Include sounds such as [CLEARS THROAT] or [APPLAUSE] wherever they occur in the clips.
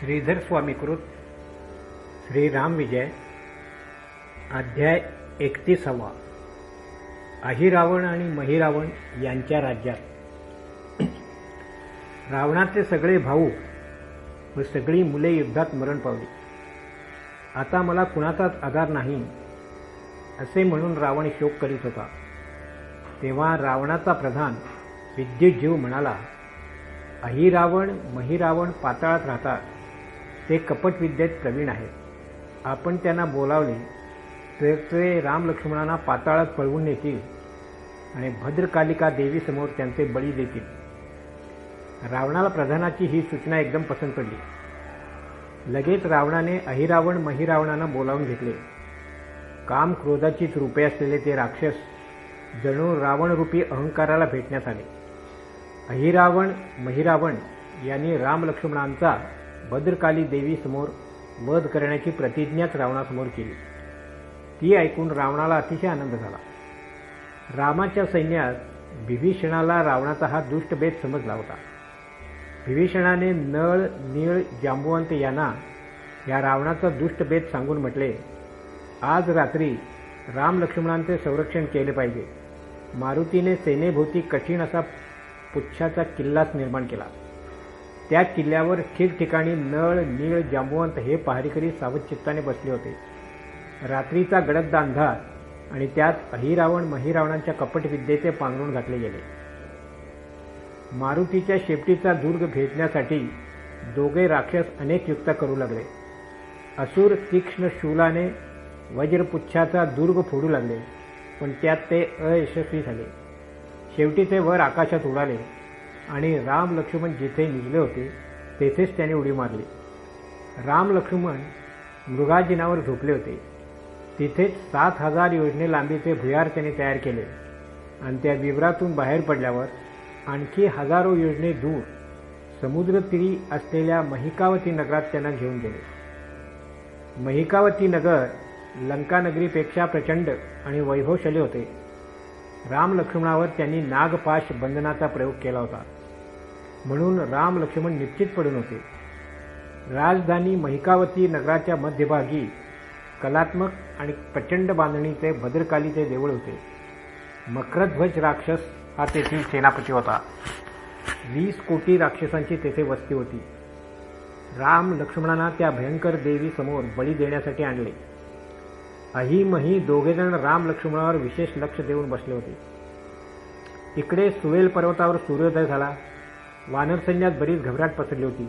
श्रीधर स्वामीकृत श्रीराम विजय अध्याय एकतीसावा. अहिरावण आणि महिरावण यांच्या राज्यात. [CLEARS THROAT] रावणाचे सगळे भाऊ व सगळी मुले युद्धात मरण पावली. आता मला कुणाचाच आधार नाही असे म्हणून रावण शोक करीत होता. तेव्हा रावणाचा प्रधान विद्युत जीव म्हणाला अहिरावण महिरावण पाताळात राहतात. ते कपटविद्येत प्रवीण आहेत. आपण त्यांना बोलावले तर ते रामलक्ष्मणांना पाताळात पळवून नेतील आणि भद्रकालिका देवीसमोर त्यांचे बळी देतील. रावणाला प्रधानाची ही सूचना एकदम पसंत पडली. लगेच रावणाने अहिरावण महिरावणांना बोलावून घेतले. काम क्रोधाचीच रूपे असलेले ते राक्षस जणू रावणरूपी अहंकाराला भेटण्यात आले. अहिरावण महिरावण यांनी रामलक्ष्मणांचा भद्रकाली देवीसमोर वध करण्याची प्रतिज्ञाच रावणासमोर केली. ती ऐकून रावणाला अतिशय आनंद झाला. रामाच्या सैन्यात विभीषणाला रावणाचा हा दुष्टभेद समजला होता. विभीषणाने नळ नीळ जांबुवंत यांना या रावणाचा दुष्टभेद सांगून म्हटले आज रात्री राम लक्ष्मणांचे संरक्षण केले पाहिजे. मारुतीने सेनेभोवती कठीण असा पुच्छाचा किल्लाच निर्माण केला. त्या किल्ल्यावर ठिकठिकाणी नळ नीळ जांबुवंत हे पहारेकरी सावधचित्ताने बसले होते. रात्रीचा गडद अंधार आणि त्यात अहिरावण महिरावणांच्या कपटविद्येचे पांघरून घातले गेले. मारुतीच्या शेपटीचा दुर्ग भेटण्यासाठी दोघे राक्षस अनेक युक्ता करू लागले. असुर तीक्ष्ण शूलाने वज्रपुच्छाचा दुर्ग फोडू लागले पण त्यात ते अयशस्वी झाले. शेवटी ते वर आकाशात उडाले. आणि राम लक्ष्मण जिथे निघले होते तेथेच त्याने उडी मारली. राम लक्ष्मण मृगाजिनावर झोपले होते. तिथेच सात हजार योजने लांबीचे भुयार त्याने तयार केले. आणि त्या विवरातून बाहेर पडल्यावर आणखी हजारो योजने दूर समुद्रतीरी असलेल्या महिकावती नगरात त्यांना घेऊन गेले. महिकावती नगर लंकानगरीपेक्षा प्रचंड आणि वैभवशाली होते. राम लक्ष्मणावर त्यांनी नागपाश बंधनाचा प्रयोग केला होता. म्हणून राम लक्ष्मण निश्चित पडून होते. राजधानी महिकावती नगराच्या मध्यभागी कलात्मक आणि प्रचंड बांधणीचे भद्रकालीचे देऊळ होते. मकरध्वज राक्षस हा तेथील सेनापती होता. वीस कोटी राक्षसांची तेथे वस्ती होती. राम लक्ष्मणांना त्या भयंकर देवी समोर बळी देण्यासाठी आणले. अहिमही दोघेजण राम लक्ष्मणावर विशेष लक्ष देऊन बसले होते. इकडे सुवेल पर्वतावर सूर्योदय झाला. वानर सैन्यात बरीच घबराट पसरली होती.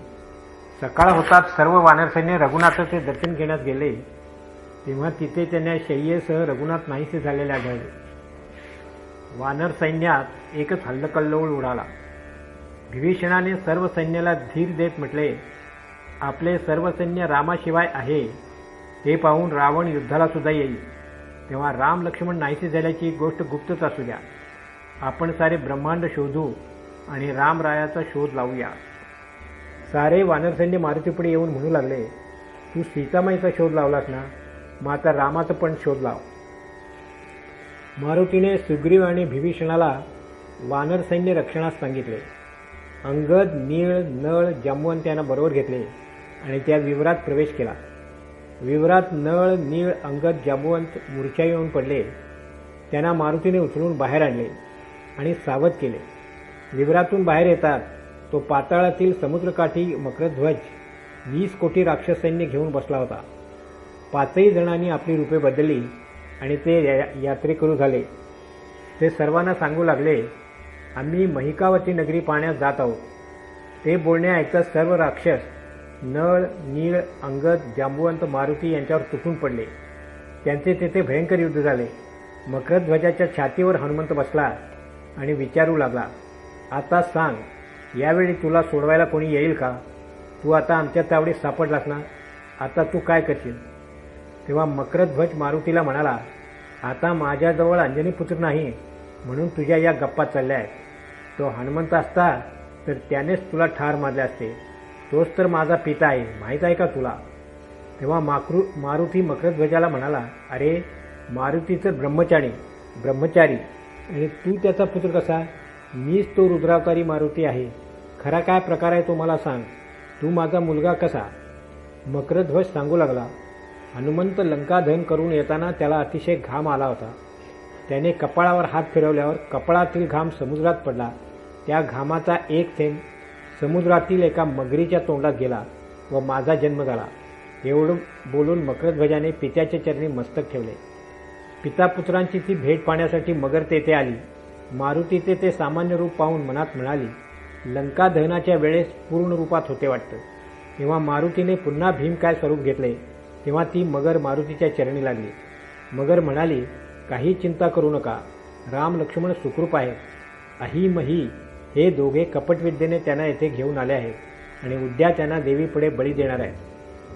सकाळ होताच सर्व वानर सैन्य रघुनाथाचे दर्शन घेण्यास गेले. तेव्हा तिथे त्यांना शय्येसह रघुनाथ नाहीसे झालेले आढळले. वानर सैन्यात एकच हल्लकल्लोळ उडाला. विभीषणाने सर्व सैन्याला धीर देत म्हटले आपले सर्व सैन्य रामाशिवाय आहे. हे पाहून रावण युद्धाला सुद्धा येईल. तेव्हा राम लक्ष्मण नाहीसे झाल्याची गोष्ट गुप्तच असू द्या. आपण सारे ब्रह्मांड शोधू. आणि रामरायाचा शोध लावूया. सारे वानरसैन्य मारुतीपुढे येऊन म्हणू लागले तू सीतामाईचा शोध लावलास ना? मग आता रामाचा पण शोध लाव. मारुतीने सुग्रीव आणि विभीषणाला वानर सैन्य रक्षणास सांगितले. अंगद नीळ नळ जांबुवंत यांना बरोबर घेतले आणि त्या विवरात प्रवेश केला. विवरात नळ नीळ अंगद जांबुवंत मूर्छा येऊन पडले. त्यांना मारुतीने उचलून बाहेर आणले आणि सावध केले. विवरातून बाहेर येतात. तो पाताळातील समुद्रकाठी मकरध्वज वीस कोटी राक्षसैन्य घेऊन बसला होता. पाचही जणांनी आपली रूपे बदलली आणि ते यात्रेकरू झाले. ते सर्वांना सांगू लागले आम्ही महिकावती नगरी पाण्यात जात आहोत. ते बोलणे ऐकत सर्व राक्षस नळ नीळ अंगद जांबुवंत मारुती यांच्यावर तुटून पडले. त्यांचे तेथे भयंकर युद्ध झाले. मकरध्वजाच्या छातीवर हनुमंत बसला आणि विचारू लागला. आता सांग यावेळी तुला सोडवायला कोणी येईल का? तू आता आमच्या तावडीत सापडलास ना? आता तू काय करशील? तेव्हा मकरध्वज मारुतीला म्हणाला आता माझ्याजवळ अंजनीपुत्र नाही म्हणून तुझ्या या गप्पा चालल्या आहेत. तो हनुमंत असता तर त्यानेच तुला ठार मारले असते. तोच तर माझा पिता आहे माहीत आहे का तुला? तेव्हा माकृ मारुती मकरध्वजाला म्हणाला अरे मारुतीचं ब्रह्मचारी ब्रह्मचारी. आणि तू त्याचा पुत्र कसा? मीच तो रुद्रावतारी मारुती आहे. खरा काय प्रकार आहे तो मला सांग. तू माझा मुलगा कसा? मकरध्वज सांगू लागला. हनुमंत लंका दहन करून येताना त्याला अतिशय घाम आला होता. त्याने कपाळावर हात फिरवल्यावर कपाळातील घाम समुद्रात पडला. त्या घामाचा एक थेंब समुद्रातील एका मगरीच्या तोंडात गेला व माझा जन्म झाला. एवढं बोलून मकरध्वजाने पित्याच्या चरणी मस्तक ठेवले. पिता पुत्रांची ती भेट पाहण्यासाठी मगर तेथे आली. मारुतीचे ते सामान्य रूप पाहून मनात म्हणाली लंका दहनाच्या वेळेस पूर्ण रूपात होते वाटतं. तेव्हा मारुतीने पुन्हा भीम काय स्वरूप घेतले तेव्हा ती मगर मारुतीच्या चरणी लागली. मगर म्हणाली काही चिंता करू नका. राम लक्ष्मण सुखरूप आहेत. अही मही हे दोघे कपटविद्येने त्यांना येथे घेऊन आले आहेत आणि उद्या त्यांना देवीपुढे बळी देणार आहेत.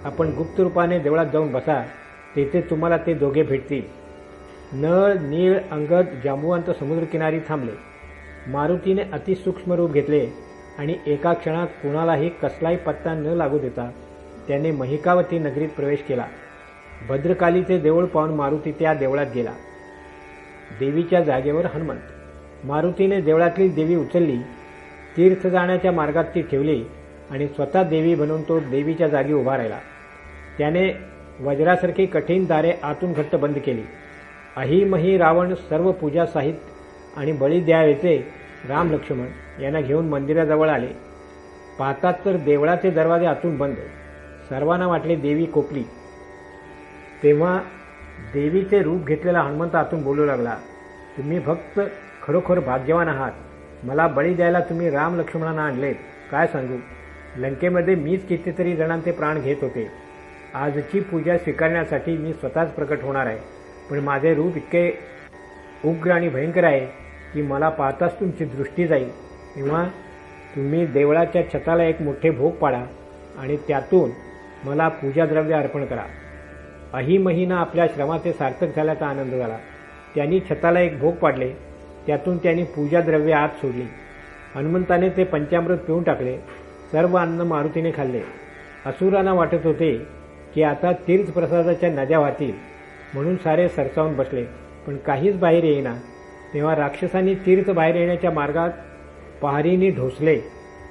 आपण गुप्त रूपाने देवळात जाऊन बसा. तेथे तुम्हाला ते दोघे भेटतील. नळ नीळ अंगद जांबुवंत समुद्रकिनारी थांबले. मारुतीने अतिसूक्ष्म रूप घेतले आणि एका क्षणात कुणालाही कसलाही पत्ता न लागू देता त्याने महिकावती नगरीत प्रवेश केला. भद्रकालीचे देऊळ पाहून मारुती त्या देवळात गेला. देवीच्या जागेवर हनुमंत. मारुतीने देवळातली देवी उचलली तीर्थ जाण्याच्या मार्गात ती ठेवली आणि स्वतः देवी बनवून तो देवीच्या जागी उभा राहिला. त्याने वज्रासारखी कठीण दारे आतून घट्ट बंद केली. अहिमही रावण सर्व पूजा साहित्य आणि बळी द्यायचे राम लक्ष्मण यांना घेऊन मंदिराजवळ आले. पाहतात तर देवळाचे दरवाजे आतून बंद. सर्वांना वाटले देवी कोपली तेव्हा देवीचे रूप घेतलेला हनुमंत आतून बोलू लागला तुम्ही भक्त खरोखर भाग्यवान आहात. मला बळी द्यायला तुम्ही राम लक्ष्मणांना आणलेत. काय सांगू? लंकेमध्ये मीच कितीतरी जणांचे प्राण घेत होते. आजची पूजा स्वीकारण्यासाठी मी स्वतःच प्रकट होणार आहे. पण माझे रूप इतके उग्र आणि भयंकर आहे की मला पाहताच तुमची दृष्टी जाईल. तेव्हा तुम्ही देवळाच्या छताला एक मोठे भोग पाडा आणि त्यातून मला पूजाद्रव्य अर्पण करा. अहिमहीनं आपल्या श्रमाचे सार्थक झाल्याचा आनंद झाला. त्यांनी छताला एक भोग पाडले. त्यातून त्यांनी पूजाद्रव्य आत सोडली. हनुमंताने ते पंचामृत पिऊन टाकले. सर्व अन्न मारुतीने खाल्ले. असुरांना वाटत होते की आता तीर्थप्रसादाच्या नद्या वाहतील. म्हणून सारे सरसावून बसले. पण काहीच बाहेर येईना. तेव्हा राक्षसांनी तीर्थ बाहेर येण्याच्या मार्गात पहारीने ढोसले.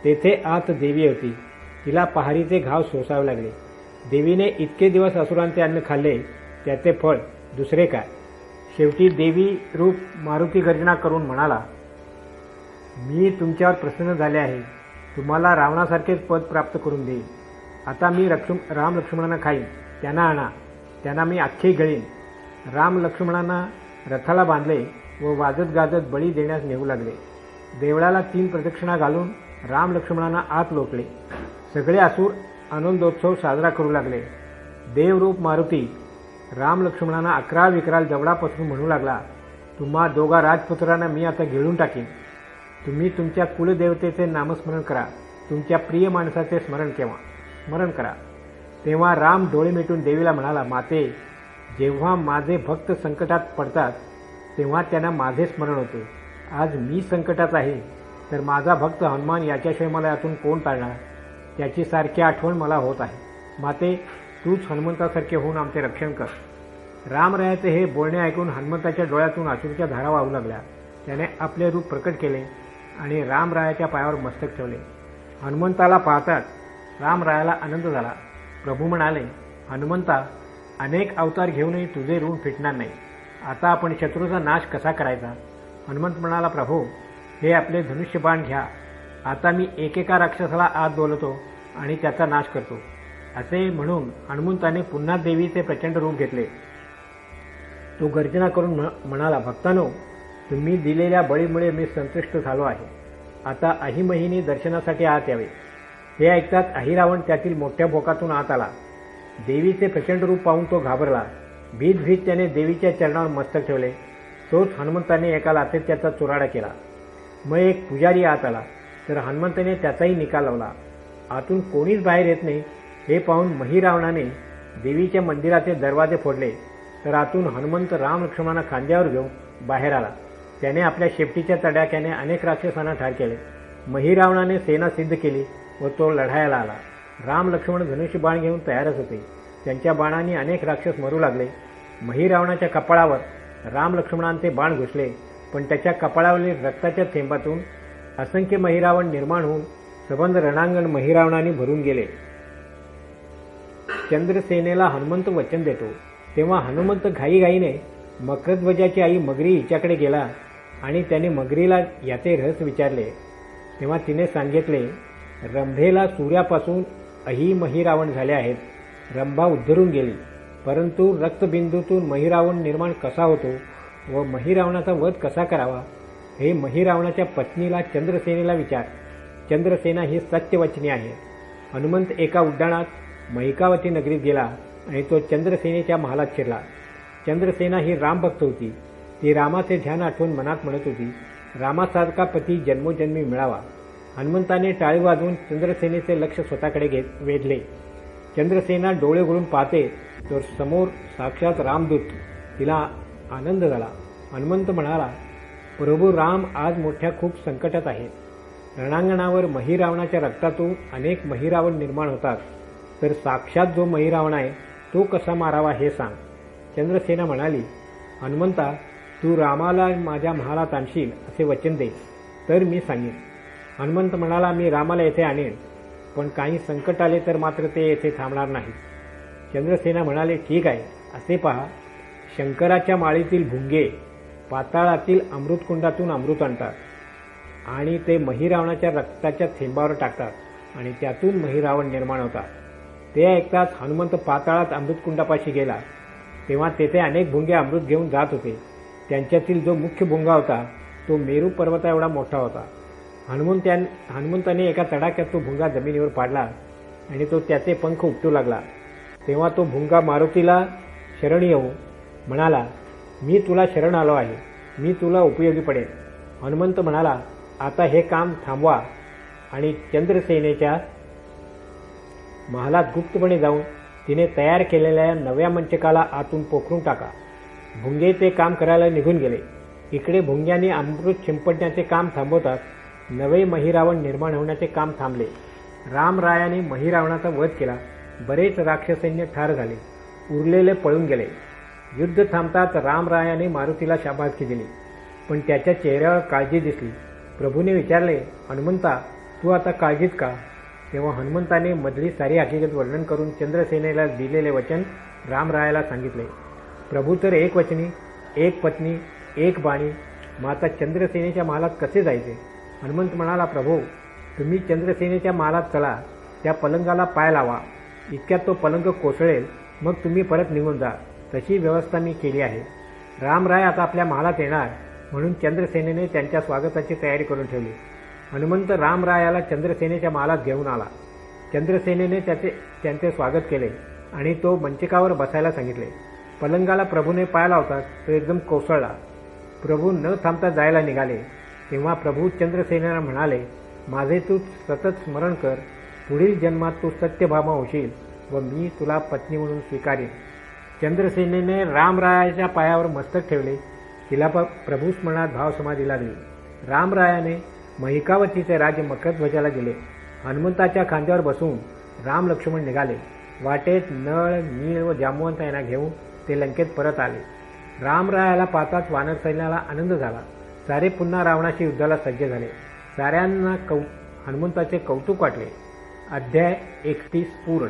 तेथे आत देवी होती. तिला पहारीचे घाव सोसावे लागले. देवीने इतके दिवस असुरांचे अन्न खाल्ले. त्याचे फळ दुसरे काय? शेवटी देवी रूप मारुती गर्जना करून म्हणाला मी तुमच्यावर प्रसन्न झाले आहे. तुम्हाला रावणासारखेच पद प्राप्त करून देईन. आता मी लक्ष्म राम लक्ष्मणांना खाईन. त्यांना आणा. त्यांना मी अख्खे गळीन. राम लक्ष्मणांना रथाला बांधले व वाजत गाजत बळी देण्यास नेऊ लागले. देवळाला तीन प्रदक्षिणा घालून राम लक्ष्मणांना आत लोटले. सगळे असूर आनंदोत्सव साजरा करू लागले. देवरूप मारुती राम लक्ष्मणांना अकरा विकराल जवळा पसरून म्हणू लागला तुम्हा दोघा राजपुत्रांना मी आता गिळून टाकीन. तुम्ही तुमच्या कुलदेवतेचे नामस्मरण करा. तुमच्या प्रिय माणसाचे स्मरण केव्हा? स्मरण करा. तेव्हा राम डोळे मिटून देवीला म्हणाला माते जेव्हा माझे भक्त संकटात पडतात तेव्हा त्यांना माझे स्मरण होते. आज मी संकटात आहे तर माझा भक्त हनुमान याच्याशिवाय मला यातून कोण टाळणार त्याची सारखी आठवण मला होत आहे. माते तूच हनुमंतासारखे होऊन आमचे रक्षण कर. रामरायाचे हे बोलणे ऐकून हनुमंताच्या डोळ्यातून अश्रूच्या धारा वाहू लागल्या. त्याने आपले रूप प्रकट केले आणि रामरायाच्या पायावर मस्तक ठेवले. हनुमंताला पाहताच रामरायाला आनंद झाला. प्रभू म्हणाले हनुमंता अनेक अवतार घेऊनही तुझे ऋण फिटणार नाही. आता आपण शत्रूचा नाश कसा करायचा? हनुमंत म्हणाला प्रभू हे आपले धनुष्यबाण घ्या. आता मी एकेका राक्षसाला आत बोलवतो आणि त्याचा नाश करतो. असे म्हणून हनुमंताने पुन्हा देवीचे प्रचंड रूप घेतले. तो गर्जना करून म्हणाला भक्तानो तुम्ही दिलेल्या बळीमुळे मी संतुष्ट झालो आहे. आता अहिमहिनी दर्शनासाठी आत यावे. हे ऐकताच अहिरावण त्यातील मोठ्या भोकातून आत आला. देवीचे प्रचंड रूप पाहून तो घाबरला. भीत भीत त्याने देवीच्या चरणावर मस्तक ठेवले. तोच हनुमंताने एका लाथेत त्याचा चुराडा केला. मग एक पुजारी आत आला. तर हनुमंताने त्याचाही निकाल लावला. आतून कोणीच बाहेर येत नाही हे पाहून महिरावणाने देवीच्या मंदिराचे दरवाजे फोडले. तर आतून हनुमंत राम लक्ष्मणांना खांद्यावर घेऊन बाहेर आला. त्याने आपल्या शेपटीच्या तडाख्याने अनेक राक्षसांना ठार केले. महिरावणाने सेना सिद्ध केली. व तो लढायला आला. राम लक्ष्मण धनुष्य बाण घेऊन तयारच होते. त्यांच्या बाणांनी अनेक राक्षस मरू लागले. महिरावणाच्या कपाळावर राम लक्ष्मणांचे बाण घुसले. पण त्याच्या कपाळावरील रक्ताच्या थेंबातून असंख्य महिरावण निर्माण होऊन सबंध रणांगण महिरावणाने भरून गेले. चंद्रसेनेला हनुमंत वचन देतो. तेव्हा हनुमंत घाईघाईने मकरध्वजाची आई मगरी हिच्याकडे गेला आणि त्याने मगरीला याचे रहस्य विचारले. तेव्हा तिने सांगितले रंभेला सूर्यापासून अही महिरावण झाले आहेत. रंभा उद्धरून गेली. परंतु रक्तबिंदूतून महिरावण निर्माण कसा होतो व महिरावणाचा वध कसा करावा हे महिरावणाच्या पत्नीला चंद्रसेनेला विचार. चंद्रसेना ही सत्यवचनी आहे. हनुमंत एका उड्डाणात महिकावती नगरीत गेला आणि तो चंद्रसेनेच्या महालात शिरला. चंद्रसेना ही रामभक्त होती. ती रामाचे ध्यान आठवून मनात म्हणत होती रामासारखा पती जन्मोजन्मी मिळावा. हनुमंताने टाळी वाजवून चंद्रसेनेचे लक्ष स्वतःकडे घेत वेधले. चंद्रसेना डोळे उघडून पाहते तर समोर साक्षात रामदूत. तिला आनंद झाला. हनुमंत म्हणाला प्रभू राम आज मोठ्या खूप संकटात आहेत रणांगणावर महिरावणाच्या रक्तातून अनेक महिरावण निर्माण होतात. तर साक्षात जो महिरावण आहे तो कसा मारावा हे सांग. चंद्रसेना म्हणाली हनुमंता तू रामाला माझ्या महालात आणशील असे वचन दे. तर मी सांगेन. हनुमंत म्हणाला मी रामाला येथे आणेन. पण काही संकट आले तर मात्र ते येथे थांबणार नाही चंद्रसेना म्हणाले ठीक आहे. असे पहा. शंकराच्या माळीतील भुंगे पाताळातील अमृतकुंडातून अमृत आणतात आणि ते महिरावणाच्या रक्ताच्या थेंबावर टाकतात आणि त्यातून महिरावण निर्माण होतात. ते ऐकताच हनुमंत पाताळात अमृतकुंडापाशी गेला. तेव्हा तेथे अनेक भुंगे अमृत घेऊन जात होते. त्यांच्यातील जो मुख्य भुंगा होता तो मेरू पर्वता एवढा मोठा होता. हनुमंत्या हनुमंताने एका तडाक्यात तो भुंगा जमिनीवर पाडला आणि तो त्याचे पंख उपटू लागला. तेव्हा तो भुंगा मारुतीला शरण येऊ म्हणाला मी तुला शरण आलो आहे. मी तुला उपयोगी पडेल हनुमंत म्हणाला आता हे काम थांबवा आणि चंद्रसेनेच्या महालात गुप्तपणे जाऊन तिने तयार केलेल्या नव्या मंचकाला आतून पोखरून टाका. भुंगे ते काम करायला निघून गेले. इकडे भुंग्याने अमृत शिंपडण्याचे काम थांबवतात नवे महिरावण निर्माण होण्याचे काम थांबले. रामरायाने महिरावणाचा वध केला. बरेच राक्षसैन्य ठार झाले. उरलेले पळून गेले. युद्ध थांबताच रामरायाने मारुतीला शाबासकी दिली. पण त्याच्या चेहऱ्यावर काळजी दिसली. प्रभूने विचारले हनुमंता तू आता काळजीत का? तेव्हा हनुमंताने मधली सारी हकीकत वर्णन करून चंद्रसेनेला दिलेले वचन रामरायाला सांगितले. प्रभू तर एक वचनी एक पत्नी एक बाणी. माता चंद्रसेनेच्या महालात कसे जायचे? हनुमंत म्हणाला प्रभू तुम्ही चंद्रसेनेच्या मालात चला त्या पलंगाला पाय लावा. इतक्यात तो पलंग कोसळेल मग तुम्ही परत निघून जा. तशी व्यवस्था मी केली आहे. रामराय आता आपल्या महालात येणार. म्हणून चंद्रसेनेने त्यांच्या स्वागताची तयारी करून ठेवली. हनुमंत रामरायाला चंद्रसेनेच्या महालात घेऊन आला. चंद्रसेनेने त्याचे त्यांचे स्वागत केले आणि तो मंचिकावर बसायला सांगितले. पलंगाला प्रभूने पाय लावतात तो एकदम कोसळला. प्रभू न थांबता जायला निघाले. तेव्हा प्रभू चंद्रसेनाला म्हणाले माझे तू सतत स्मरण कर पुढील जन्मात तू सत्यभामा होशील व मी तुला पत्नी म्हणून स्वीकारेन. चंद्रसेनेने रामरायाच्या पायावर मस्तक ठेवले. तिला प प्रभू स्मरणात भावसमाधी लागली. रामरायाने महिकावतीचे राज्य मकरध्वजाला दिले. हनुमंताच्या खांद्यावर बसून राम लक्ष्मण निघाले. वाटेत नळ नीळ व जामवंत यांना घेऊन ते लंकेत परत आले. रामरायाला पाहताच वानर सैन्याला आनंद झाला. सारे पुन्हा रावणाशी युद्धाला सज्ज झाले. साऱ्यांना कौ हनुमंताचे कौतुक वाटले. अध्याय एकतीस पूर्ण.